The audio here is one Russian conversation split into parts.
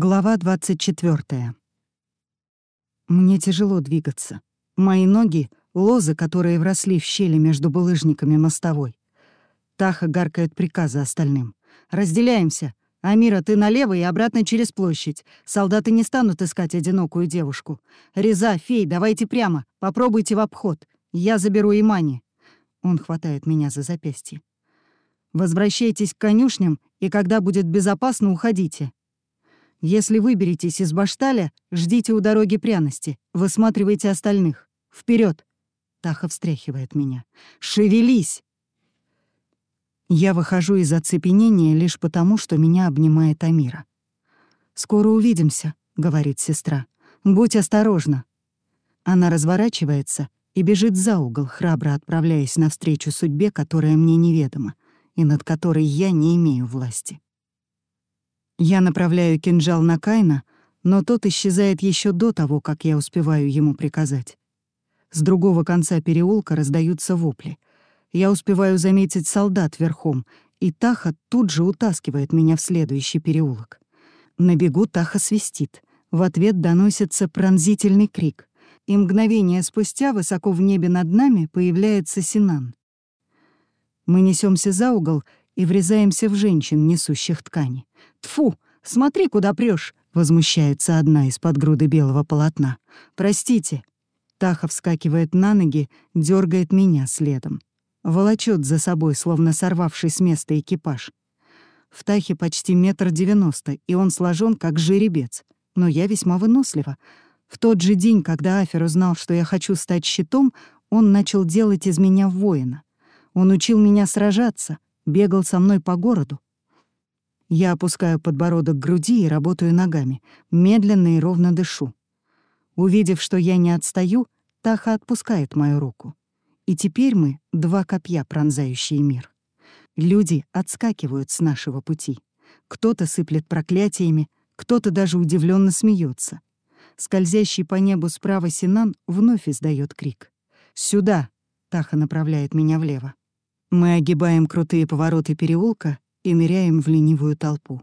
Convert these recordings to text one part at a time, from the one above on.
Глава 24. Мне тяжело двигаться. Мои ноги — лозы, которые вросли в щели между булыжниками мостовой. Таха гаркает приказы остальным. «Разделяемся. Амира, ты налево и обратно через площадь. Солдаты не станут искать одинокую девушку. Реза, фей, давайте прямо. Попробуйте в обход. Я заберу Имани». Он хватает меня за запястье. «Возвращайтесь к конюшням, и когда будет безопасно, уходите. Если выберетесь из Башталя, ждите у дороги пряности, высматривайте остальных. Вперед! Таха встряхивает меня. «Шевелись!» Я выхожу из оцепенения лишь потому, что меня обнимает Амира. «Скоро увидимся», — говорит сестра. «Будь осторожна». Она разворачивается и бежит за угол, храбро отправляясь навстречу судьбе, которая мне неведома, и над которой я не имею власти. Я направляю кинжал на Кайна, но тот исчезает еще до того, как я успеваю ему приказать. С другого конца переулка раздаются вопли. Я успеваю заметить солдат верхом, и Таха тут же утаскивает меня в следующий переулок. На бегу Таха свистит. В ответ доносится пронзительный крик. И мгновение спустя высоко в небе над нами появляется Синан. Мы несемся за угол и врезаемся в женщин, несущих ткани. Тфу, смотри, куда прешь! возмущается одна из-под груды белого полотна. «Простите». Таха вскакивает на ноги, дергает меня следом. Волочет за собой, словно сорвавший с места экипаж. В Тахе почти метр девяносто, и он сложен как жеребец. Но я весьма вынослива. В тот же день, когда Афер узнал, что я хочу стать щитом, он начал делать из меня воина. Он учил меня сражаться — бегал со мной по городу. Я опускаю подбородок к груди и работаю ногами, медленно и ровно дышу. Увидев, что я не отстаю, Таха отпускает мою руку. И теперь мы — два копья, пронзающие мир. Люди отскакивают с нашего пути. Кто-то сыплет проклятиями, кто-то даже удивленно смеется. Скользящий по небу справа Синан вновь издает крик. «Сюда!» — Таха направляет меня влево. Мы огибаем крутые повороты переулка и ныряем в ленивую толпу.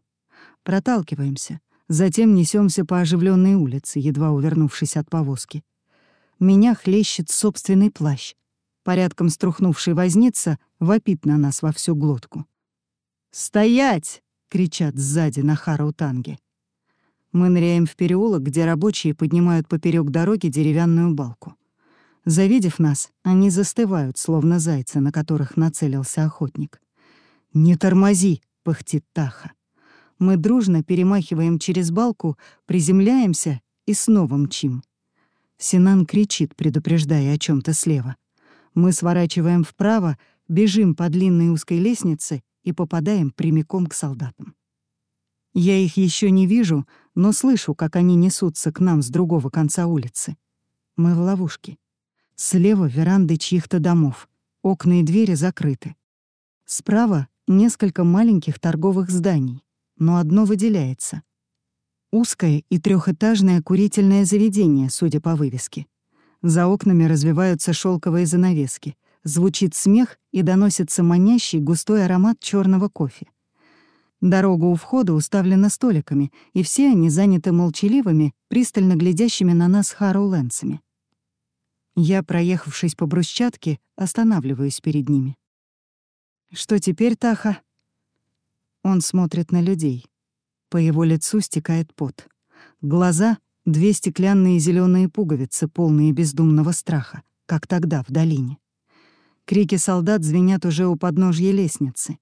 Проталкиваемся, затем несемся по оживленной улице, едва увернувшись от повозки. Меня хлещет собственный плащ. Порядком струхнувший возница вопит на нас во всю глотку. «Стоять!» — кричат сзади на Хараутанге. Мы ныряем в переулок, где рабочие поднимают поперек дороги деревянную балку. Завидев нас, они застывают, словно зайцы, на которых нацелился охотник. «Не тормози!» — пыхтит Таха. Мы дружно перемахиваем через балку, приземляемся и снова мчим. Синан кричит, предупреждая о чем то слева. Мы сворачиваем вправо, бежим по длинной узкой лестнице и попадаем прямиком к солдатам. Я их еще не вижу, но слышу, как они несутся к нам с другого конца улицы. Мы в ловушке. Слева веранды чьих-то домов. Окна и двери закрыты. Справа несколько маленьких торговых зданий, но одно выделяется. Узкое и трехэтажное курительное заведение, судя по вывеске. За окнами развиваются шелковые занавески. Звучит смех и доносится манящий густой аромат черного кофе. Дорога у входа уставлена столиками, и все они заняты молчаливыми, пристально глядящими на нас Харроу-Лэнсами. Я, проехавшись по брусчатке, останавливаюсь перед ними. «Что теперь, Таха?» Он смотрит на людей. По его лицу стекает пот. Глаза — две стеклянные зеленые пуговицы, полные бездумного страха, как тогда в долине. Крики солдат звенят уже у подножья лестницы.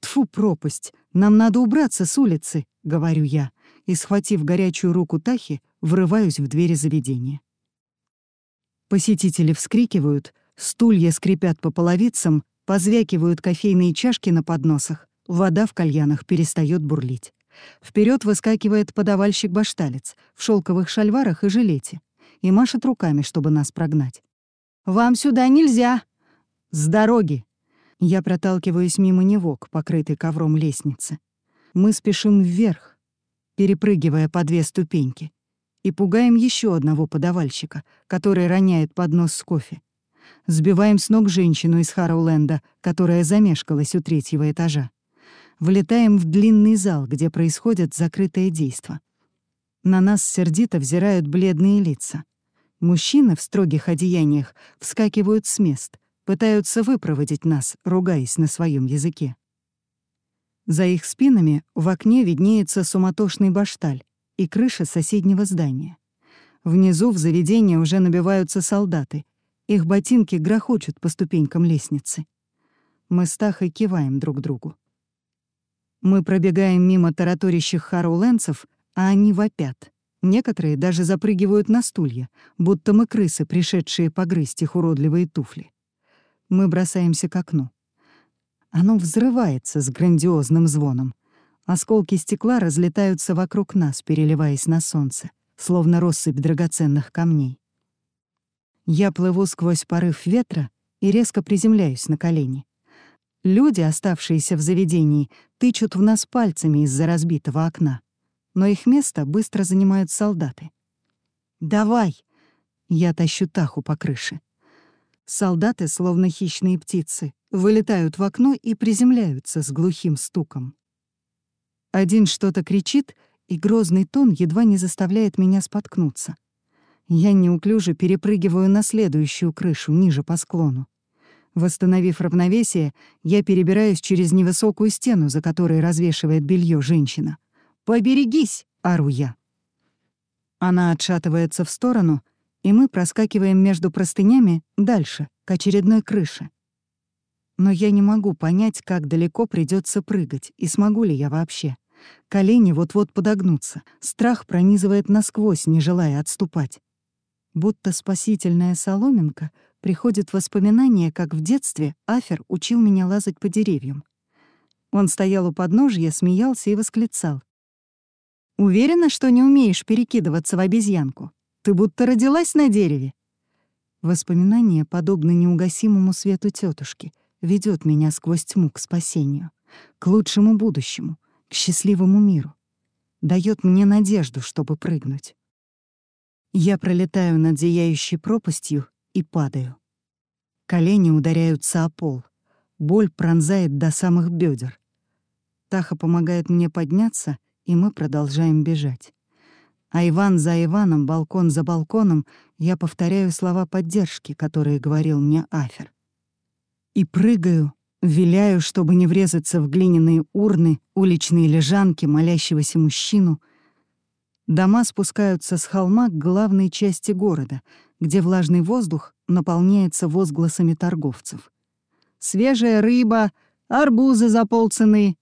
«Тфу, пропасть! Нам надо убраться с улицы!» — говорю я, и, схватив горячую руку Тахи, врываюсь в двери заведения. Посетители вскрикивают, стулья скрипят по половицам, позвякивают кофейные чашки на подносах, вода в кальянах перестает бурлить. Вперед выскакивает подавальщик-башталец в шелковых шальварах и жилете и машет руками, чтобы нас прогнать. «Вам сюда нельзя!» «С дороги!» Я проталкиваюсь мимо него к покрытой ковром лестнице. Мы спешим вверх, перепрыгивая по две ступеньки и пугаем еще одного подавальщика, который роняет поднос с кофе. Сбиваем с ног женщину из Харауленда, которая замешкалась у третьего этажа. влетаем в длинный зал, где происходит закрытое действо. На нас сердито взирают бледные лица. Мужчины в строгих одеяниях вскакивают с мест, пытаются выпроводить нас, ругаясь на своем языке. За их спинами в окне виднеется суматошный башталь и крыша соседнего здания. Внизу в заведение уже набиваются солдаты. Их ботинки грохочут по ступенькам лестницы. Мы с Тахой киваем друг другу. Мы пробегаем мимо тараторящих харуленцев, а они вопят. Некоторые даже запрыгивают на стулья, будто мы крысы, пришедшие погрызть их уродливые туфли. Мы бросаемся к окну. Оно взрывается с грандиозным звоном. Осколки стекла разлетаются вокруг нас, переливаясь на солнце словно россыпь драгоценных камней. Я плыву сквозь порыв ветра и резко приземляюсь на колени. Люди, оставшиеся в заведении, тычут в нас пальцами из-за разбитого окна, но их место быстро занимают солдаты. «Давай!» — я тащу Таху по крыше. Солдаты, словно хищные птицы, вылетают в окно и приземляются с глухим стуком. Один что-то кричит, и грозный тон едва не заставляет меня споткнуться. Я неуклюже перепрыгиваю на следующую крышу, ниже по склону. Восстановив равновесие, я перебираюсь через невысокую стену, за которой развешивает белье женщина. «Поберегись!» — ору я. Она отшатывается в сторону, и мы проскакиваем между простынями дальше, к очередной крыше. Но я не могу понять, как далеко придется прыгать, и смогу ли я вообще. Колени вот-вот подогнутся. Страх пронизывает насквозь, не желая отступать. Будто спасительная соломинка приходит воспоминание, как в детстве Афер учил меня лазать по деревьям. Он стоял у подножья, смеялся и восклицал. «Уверена, что не умеешь перекидываться в обезьянку? Ты будто родилась на дереве». Воспоминание, подобно неугасимому свету тетушки, ведет меня сквозь тьму к спасению, к лучшему будущему — к счастливому миру, дает мне надежду, чтобы прыгнуть. Я пролетаю над зияющей пропастью и падаю. Колени ударяются о пол. Боль пронзает до самых бедер. Таха помогает мне подняться, и мы продолжаем бежать. А Иван за Иваном, балкон за балконом, я повторяю слова поддержки, которые говорил мне Афер. И прыгаю, Виляю, чтобы не врезаться в глиняные урны, уличные лежанки, молящегося мужчину. Дома спускаются с холма к главной части города, где влажный воздух наполняется возгласами торговцев. «Свежая рыба, арбузы за полцены».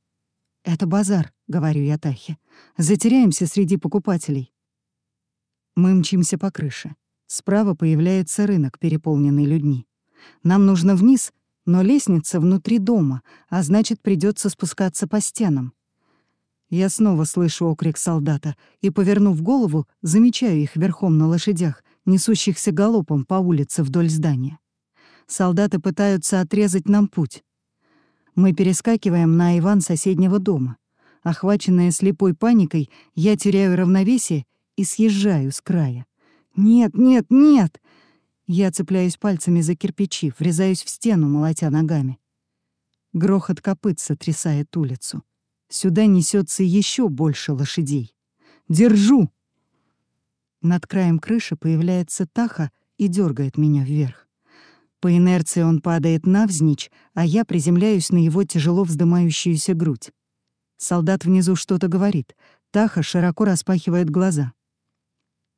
«Это базар», — говорю я Тахе. «Затеряемся среди покупателей». Мы мчимся по крыше. Справа появляется рынок, переполненный людьми. Нам нужно вниз — но лестница внутри дома, а значит, придется спускаться по стенам. Я снова слышу окрик солдата и, повернув голову, замечаю их верхом на лошадях, несущихся галопом по улице вдоль здания. Солдаты пытаются отрезать нам путь. Мы перескакиваем на Иван соседнего дома. Охваченная слепой паникой, я теряю равновесие и съезжаю с края. «Нет, нет, нет!» Я цепляюсь пальцами за кирпичи, врезаюсь в стену, молотя ногами. Грохот копыт сотрясает улицу. Сюда несется еще больше лошадей. «Держу!» Над краем крыши появляется Таха и дергает меня вверх. По инерции он падает навзничь, а я приземляюсь на его тяжело вздымающуюся грудь. Солдат внизу что-то говорит. Таха широко распахивает глаза.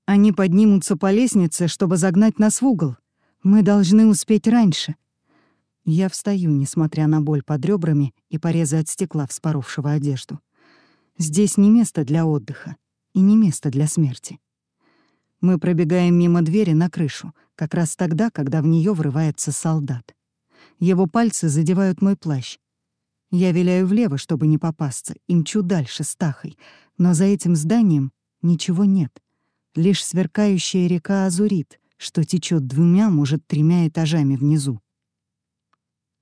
Они поднимутся по лестнице, чтобы загнать нас в угол. Мы должны успеть раньше. Я встаю, несмотря на боль под ребрами и порезы от стекла, вспоровшего одежду. Здесь не место для отдыха и не место для смерти. Мы пробегаем мимо двери на крышу, как раз тогда, когда в нее врывается солдат. Его пальцы задевают мой плащ. Я виляю влево, чтобы не попасться, и мчу дальше с Тахой, но за этим зданием ничего нет лишь сверкающая река Азурит, что течет двумя, может, тремя этажами внизу.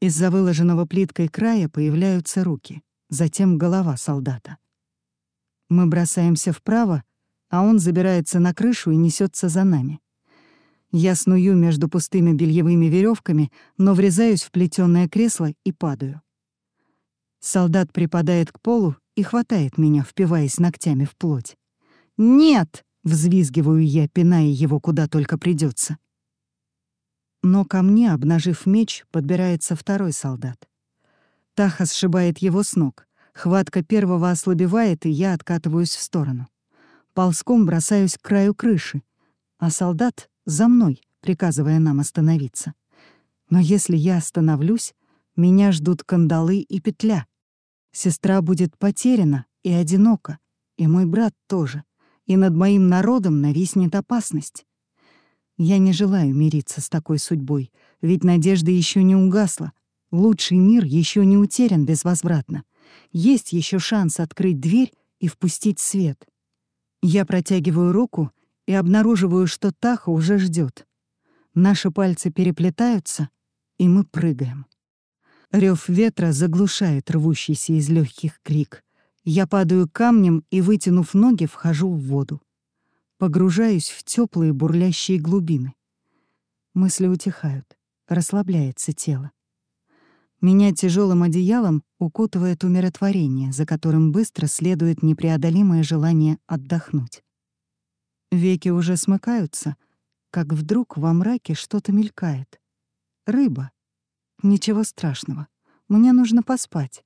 Из-за выложенного плиткой края появляются руки, затем голова солдата. Мы бросаемся вправо, а он забирается на крышу и несется за нами. Я сную между пустыми бельевыми веревками, но врезаюсь в плетёное кресло и падаю. Солдат припадает к полу и хватает меня, впиваясь ногтями в плоть. «Нет!» — взвизгиваю я, пиная его куда только придется. Но ко мне, обнажив меч, подбирается второй солдат. Таха сшибает его с ног. Хватка первого ослабевает, и я откатываюсь в сторону. Ползком бросаюсь к краю крыши, а солдат — за мной, приказывая нам остановиться. Но если я остановлюсь, меня ждут кандалы и петля. Сестра будет потеряна и одинока, и мой брат тоже, и над моим народом нависнет опасность. Я не желаю мириться с такой судьбой, ведь надежда еще не угасла. Лучший мир еще не утерян безвозвратно. Есть еще шанс открыть дверь и впустить свет. Я протягиваю руку и обнаруживаю, что Таха уже ждет. Наши пальцы переплетаются, и мы прыгаем. Рев ветра заглушает рвущийся из легких крик. Я падаю камнем и, вытянув ноги, вхожу в воду. Погружаюсь в теплые бурлящие глубины. Мысли утихают, расслабляется тело. Меня тяжелым одеялом укутывает умиротворение, за которым быстро следует непреодолимое желание отдохнуть. Веки уже смыкаются, как вдруг во мраке что-то мелькает. Рыба. Ничего страшного. Мне нужно поспать.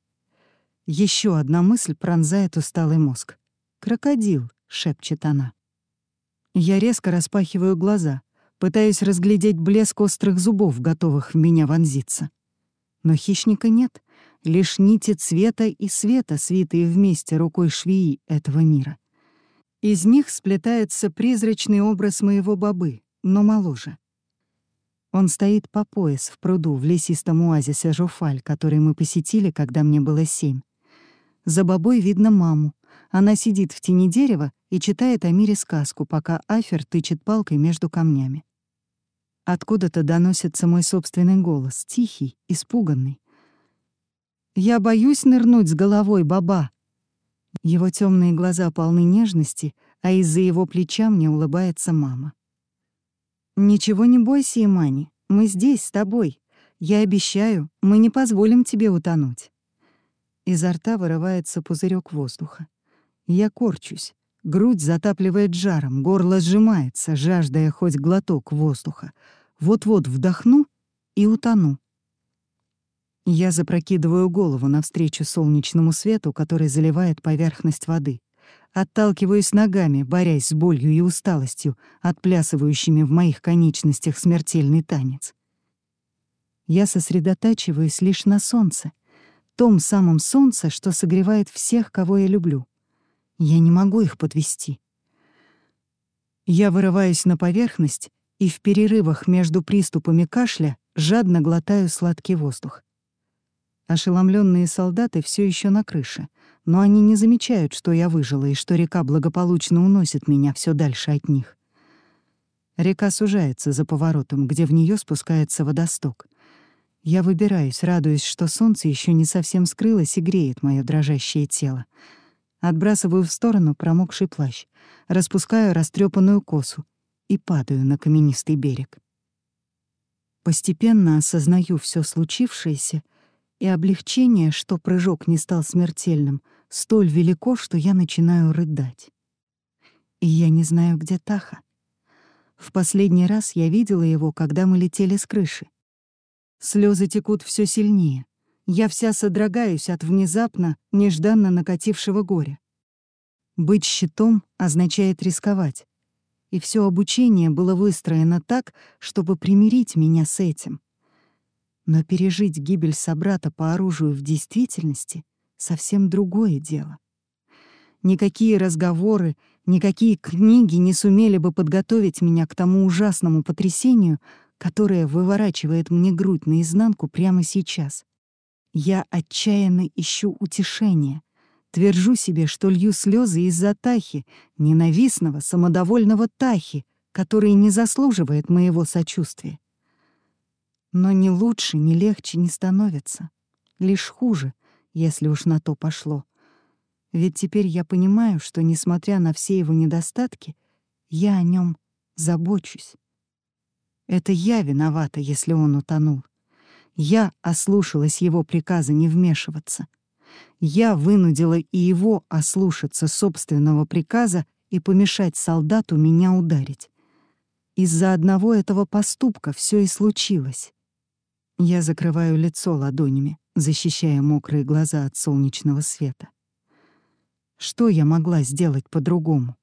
Еще одна мысль пронзает усталый мозг. «Крокодил», — шепчет она. Я резко распахиваю глаза, пытаюсь разглядеть блеск острых зубов, готовых в меня вонзиться. Но хищника нет, лишь нити цвета и света, свитые вместе рукой швеи этого мира. Из них сплетается призрачный образ моего бобы, но моложе. Он стоит по пояс в пруду в лесистом оазисе Жуфаль, который мы посетили, когда мне было семь. За бобой видно маму. Она сидит в тени дерева и читает о мире сказку, пока Афер тычет палкой между камнями. Откуда-то доносится мой собственный голос, тихий, испуганный. «Я боюсь нырнуть с головой, баба!» Его темные глаза полны нежности, а из-за его плеча мне улыбается мама. «Ничего не бойся, Имани, мы здесь с тобой. Я обещаю, мы не позволим тебе утонуть». Изо рта вырывается пузырек воздуха. Я корчусь. Грудь затапливает жаром, горло сжимается, жаждая хоть глоток воздуха. Вот-вот вдохну и утону. Я запрокидываю голову навстречу солнечному свету, который заливает поверхность воды. Отталкиваюсь ногами, борясь с болью и усталостью, отплясывающими в моих конечностях смертельный танец. Я сосредотачиваюсь лишь на солнце, том самом солнце, что согревает всех, кого я люблю. Я не могу их подвести. Я вырываюсь на поверхность и в перерывах между приступами кашля жадно глотаю сладкий воздух. Ошеломленные солдаты все еще на крыше, но они не замечают, что я выжила и что река благополучно уносит меня все дальше от них. Река сужается за поворотом, где в нее спускается водосток. Я выбираюсь, радуясь, что солнце еще не совсем скрылось и греет мое дрожащее тело. Отбрасываю в сторону промокший плащ, распускаю растрепанную косу и падаю на каменистый берег. Постепенно осознаю все случившееся, и облегчение, что прыжок не стал смертельным, столь велико, что я начинаю рыдать. И я не знаю, где Таха. В последний раз я видела его, когда мы летели с крыши. Слезы текут все сильнее. Я вся содрогаюсь от внезапно, нежданно накатившего горя. Быть щитом означает рисковать и все обучение было выстроено так, чтобы примирить меня с этим. Но пережить гибель собрата по оружию в действительности — совсем другое дело. Никакие разговоры, никакие книги не сумели бы подготовить меня к тому ужасному потрясению, которое выворачивает мне грудь наизнанку прямо сейчас. Я отчаянно ищу утешения, Твержу себе, что лью слезы из-за Тахи, ненавистного, самодовольного Тахи, который не заслуживает моего сочувствия. Но ни лучше, ни легче не становится. Лишь хуже, если уж на то пошло. Ведь теперь я понимаю, что, несмотря на все его недостатки, я о нем забочусь. Это я виновата, если он утонул. Я ослушалась его приказа не вмешиваться — Я вынудила и его ослушаться собственного приказа и помешать солдату меня ударить. Из-за одного этого поступка все и случилось. Я закрываю лицо ладонями, защищая мокрые глаза от солнечного света. Что я могла сделать по-другому?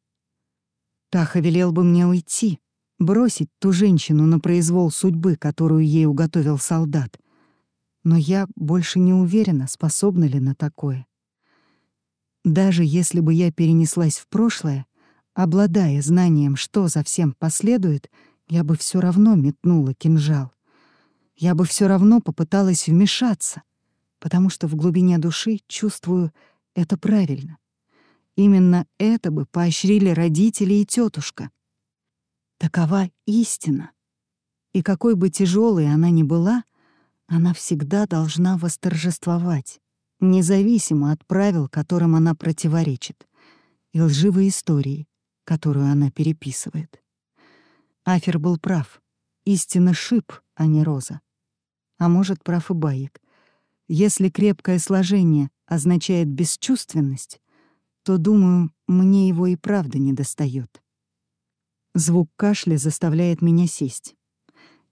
Таха велел бы мне уйти, бросить ту женщину на произвол судьбы, которую ей уготовил солдат. Но я больше не уверена, способна ли на такое. Даже если бы я перенеслась в прошлое, обладая знанием, что за всем последует, я бы все равно метнула кинжал. Я бы все равно попыталась вмешаться, потому что в глубине души чувствую это правильно. Именно это бы поощрили родители и тетушка. Такова истина. И какой бы тяжелой она ни была, она всегда должна восторжествовать, независимо от правил, которым она противоречит, и лживой истории, которую она переписывает. Афер был прав. Истина шип, а не роза. А может, прав и Баек. Если крепкое сложение означает бесчувственность, то, думаю, мне его и правда не достает. Звук кашля заставляет меня сесть.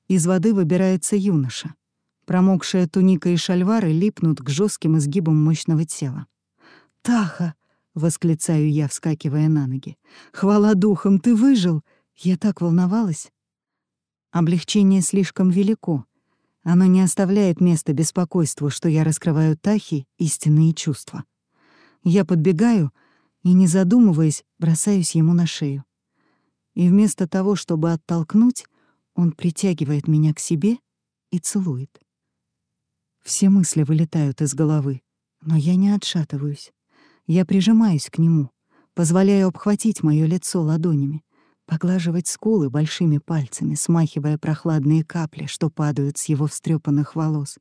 Из воды выбирается юноша. Промокшая туника и шальвары липнут к жестким изгибам мощного тела. «Таха!» — восклицаю я, вскакивая на ноги. «Хвала духом, ты выжил!» Я так волновалась. Облегчение слишком велико. Оно не оставляет места беспокойству, что я раскрываю Тахи истинные чувства. Я подбегаю и, не задумываясь, бросаюсь ему на шею и вместо того, чтобы оттолкнуть, он притягивает меня к себе и целует. Все мысли вылетают из головы, но я не отшатываюсь. Я прижимаюсь к нему, позволяю обхватить моё лицо ладонями, поглаживать скулы большими пальцами, смахивая прохладные капли, что падают с его встрепанных волос.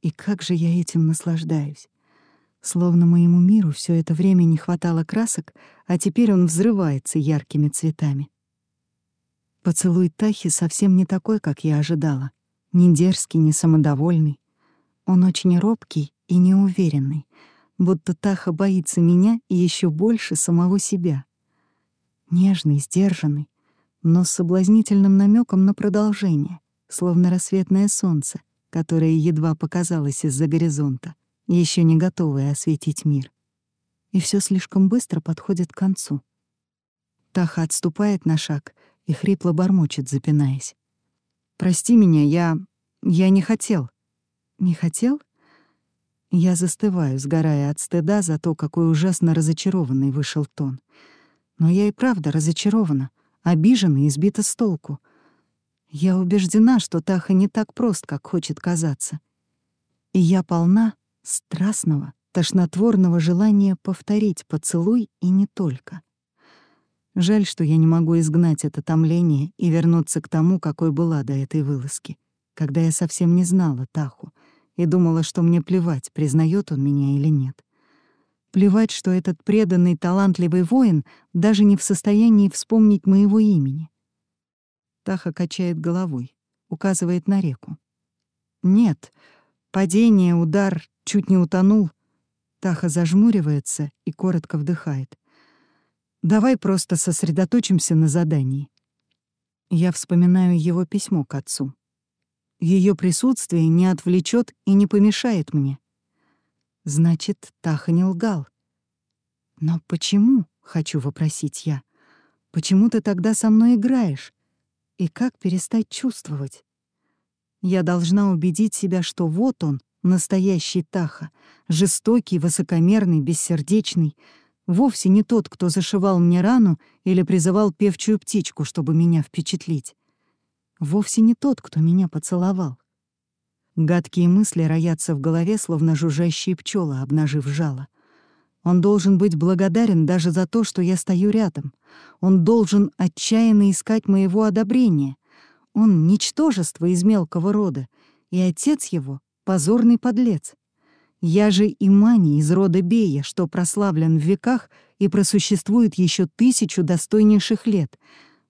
И как же я этим наслаждаюсь. Словно моему миру все это время не хватало красок, а теперь он взрывается яркими цветами. Поцелуй Тахи совсем не такой, как я ожидала. Не дерзкий, не самодовольный. Он очень робкий и неуверенный, будто Таха боится меня и еще больше самого себя. Нежный, сдержанный, но с соблазнительным намеком на продолжение, словно рассветное солнце, которое едва показалось из-за горизонта еще не готовые осветить мир. И все слишком быстро подходит к концу. Таха отступает на шаг и хрипло бормочет, запинаясь. «Прости меня, я... я не хотел». «Не хотел?» Я застываю, сгорая от стыда за то, какой ужасно разочарованный вышел тон. Но я и правда разочарована, обижена и сбита с толку. Я убеждена, что Таха не так прост, как хочет казаться. И я полна страстного, тошнотворного желания повторить поцелуй и не только. Жаль, что я не могу изгнать это томление и вернуться к тому, какой была до этой вылазки, когда я совсем не знала Таху и думала, что мне плевать, признает он меня или нет. Плевать, что этот преданный, талантливый воин даже не в состоянии вспомнить моего имени. Таха качает головой, указывает на реку. Нет, падение, удар, Чуть не утонул. Таха зажмуривается и коротко вдыхает. «Давай просто сосредоточимся на задании». Я вспоминаю его письмо к отцу. Ее присутствие не отвлечет и не помешает мне. Значит, Таха не лгал. Но почему, хочу вопросить я, почему ты тогда со мной играешь? И как перестать чувствовать? Я должна убедить себя, что вот он, Настоящий Таха, жестокий, высокомерный, бессердечный, вовсе не тот, кто зашивал мне рану или призывал певчую птичку, чтобы меня впечатлить. Вовсе не тот, кто меня поцеловал. Гадкие мысли роятся в голове, словно жужжащие пчелы, обнажив жало. Он должен быть благодарен даже за то, что я стою рядом. Он должен отчаянно искать моего одобрения. Он — ничтожество из мелкого рода, и отец его позорный подлец. Я же Имани из рода Бея, что прославлен в веках и просуществует еще тысячу достойнейших лет,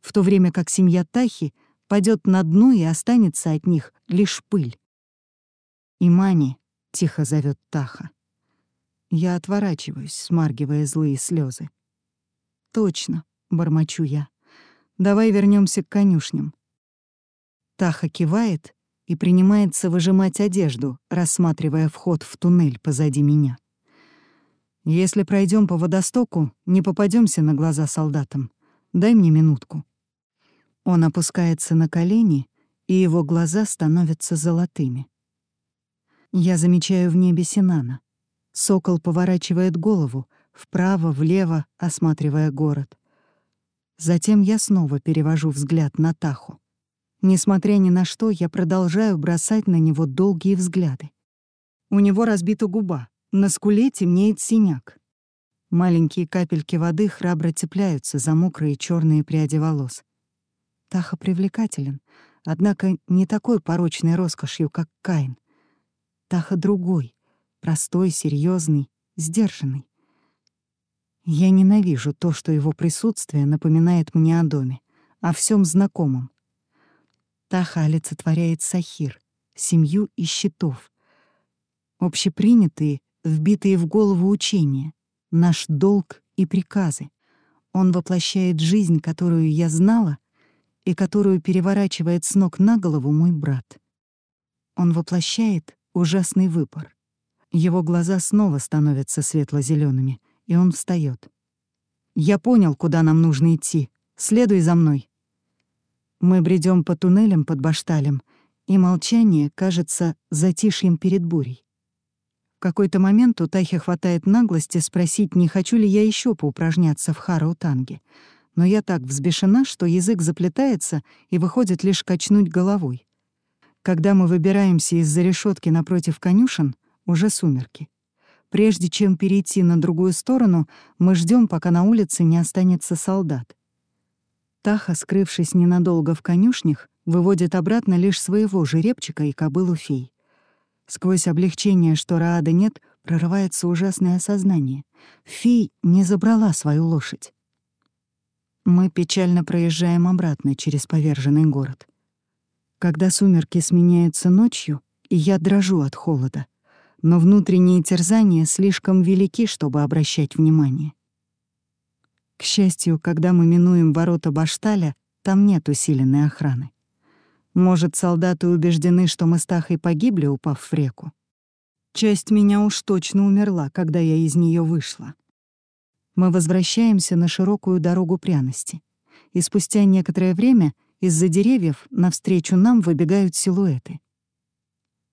в то время как семья Тахи падет на дно и останется от них лишь пыль. «Имани», — тихо зовет Таха, Я отворачиваюсь, смаргивая злые слезы. «Точно», — бормочу я. «Давай вернемся к конюшням». Таха кивает и принимается выжимать одежду, рассматривая вход в туннель позади меня. «Если пройдем по водостоку, не попадемся на глаза солдатам. Дай мне минутку». Он опускается на колени, и его глаза становятся золотыми. Я замечаю в небе Синана. Сокол поворачивает голову, вправо-влево, осматривая город. Затем я снова перевожу взгляд на Таху. Несмотря ни на что, я продолжаю бросать на него долгие взгляды. У него разбита губа, на скуле темнеет синяк. Маленькие капельки воды храбро цепляются за мокрые черные пряди волос. Таха привлекателен, однако не такой порочной роскошью, как Каин. Таха другой, простой, серьезный, сдержанный. Я ненавижу то, что его присутствие напоминает мне о доме, о всем знакомом. Таха олицетворяет Сахир, семью и щитов. Общепринятые, вбитые в голову учения, наш долг и приказы. Он воплощает жизнь, которую я знала и которую переворачивает с ног на голову мой брат. Он воплощает ужасный выбор. Его глаза снова становятся светло зелеными и он встает. «Я понял, куда нам нужно идти. Следуй за мной». Мы бредем по туннелям под Башталем, и молчание кажется затишьем перед бурей. В какой-то момент у Тахи хватает наглости спросить, не хочу ли я еще поупражняться в хараутанге. Но я так взбешена, что язык заплетается и выходит лишь качнуть головой. Когда мы выбираемся из-за решетки напротив конюшен, уже сумерки. Прежде чем перейти на другую сторону, мы ждем, пока на улице не останется солдат. Таха, скрывшись ненадолго в конюшнях, выводит обратно лишь своего жеребчика и кобылу фей. Сквозь облегчение, что Раада нет, прорывается ужасное осознание. Фей не забрала свою лошадь. Мы печально проезжаем обратно через поверженный город. Когда сумерки сменяются ночью, и я дрожу от холода, но внутренние терзания слишком велики, чтобы обращать внимание. К счастью, когда мы минуем ворота Башталя, там нет усиленной охраны. Может, солдаты убеждены, что мы с Тахой погибли, упав в реку? Часть меня уж точно умерла, когда я из нее вышла. Мы возвращаемся на широкую дорогу пряности. И спустя некоторое время из-за деревьев навстречу нам выбегают силуэты.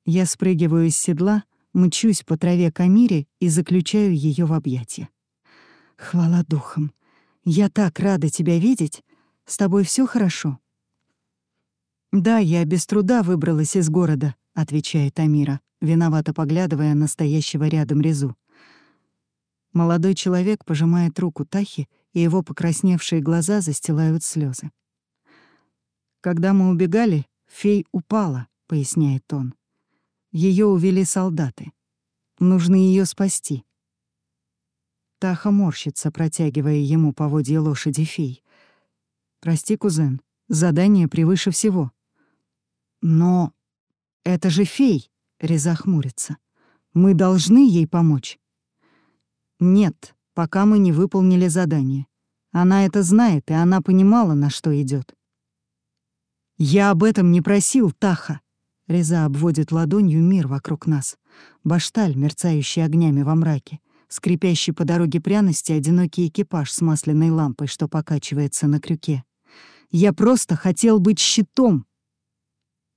Я спрыгиваю из седла, мчусь по траве к Амире и заключаю ее в объятия. «Хвала духам! Я так рада тебя видеть. С тобой все хорошо?» «Да, я без труда выбралась из города», — отвечает Амира, виновато поглядывая на стоящего рядом Резу. Молодой человек пожимает руку Тахи, и его покрасневшие глаза застилают слезы. «Когда мы убегали, фей упала», — поясняет он. Ее увели солдаты. Нужно ее спасти. Таха морщится, протягивая ему поводья лошади фей. «Прости, кузен, задание превыше всего». «Но это же фей!» — Реза хмурится. «Мы должны ей помочь». «Нет, пока мы не выполнили задание. Она это знает, и она понимала, на что идет. «Я об этом не просил, Таха!» Реза обводит ладонью мир вокруг нас. Башталь, мерцающий огнями во мраке скрипящий по дороге пряности одинокий экипаж с масляной лампой, что покачивается на крюке. Я просто хотел быть щитом.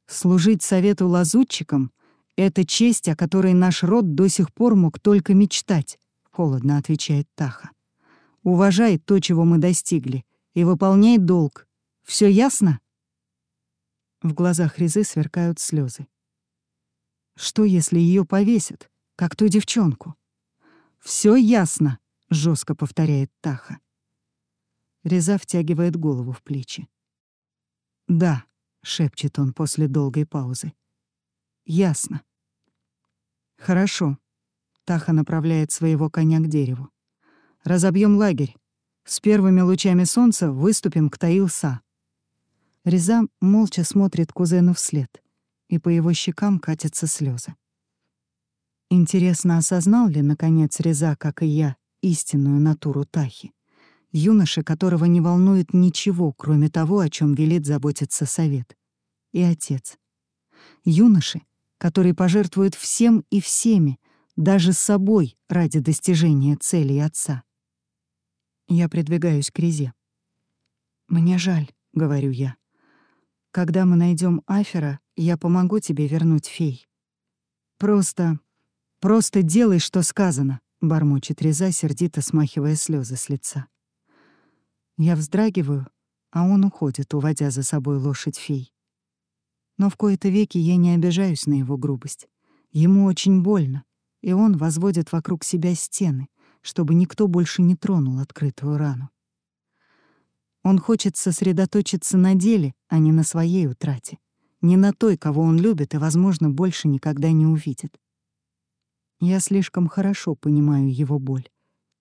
Служить совету лазутчикам — это честь, о которой наш род до сих пор мог только мечтать, — холодно отвечает Таха. Уважай то, чего мы достигли, и выполняй долг. Все ясно? В глазах Резы сверкают слезы. Что, если ее повесят, как ту девчонку? Все ясно, жестко повторяет Таха. Реза втягивает голову в плечи. Да, шепчет он после долгой паузы. Ясно. Хорошо. Таха направляет своего коня к дереву. Разобьем лагерь. С первыми лучами солнца выступим к Таилса. Реза молча смотрит кузену вслед, и по его щекам катятся слезы. Интересно, осознал ли, наконец, Реза, как и я, истинную натуру Тахи? Юноша, которого не волнует ничего, кроме того, о чем велит заботиться совет. И отец. Юноши, который пожертвует всем и всеми, даже собой ради достижения целей отца. Я придвигаюсь к Резе. «Мне жаль», — говорю я. «Когда мы найдем Афера, я помогу тебе вернуть фей». «Просто... просто делай, что сказано», — бормочет Реза, сердито смахивая слезы с лица. Я вздрагиваю, а он уходит, уводя за собой лошадь фей. Но в кои-то веки я не обижаюсь на его грубость. Ему очень больно, и он возводит вокруг себя стены, чтобы никто больше не тронул открытую рану. Он хочет сосредоточиться на деле, а не на своей утрате, не на той, кого он любит и, возможно, больше никогда не увидит. Я слишком хорошо понимаю его боль,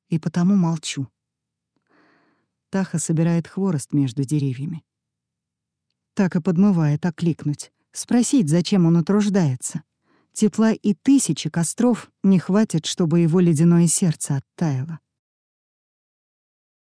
и потому молчу. Таха собирает хворост между деревьями. Так и подмывает окликнуть, спросить, зачем он утруждается. Тепла и тысячи костров не хватит, чтобы его ледяное сердце оттаяло.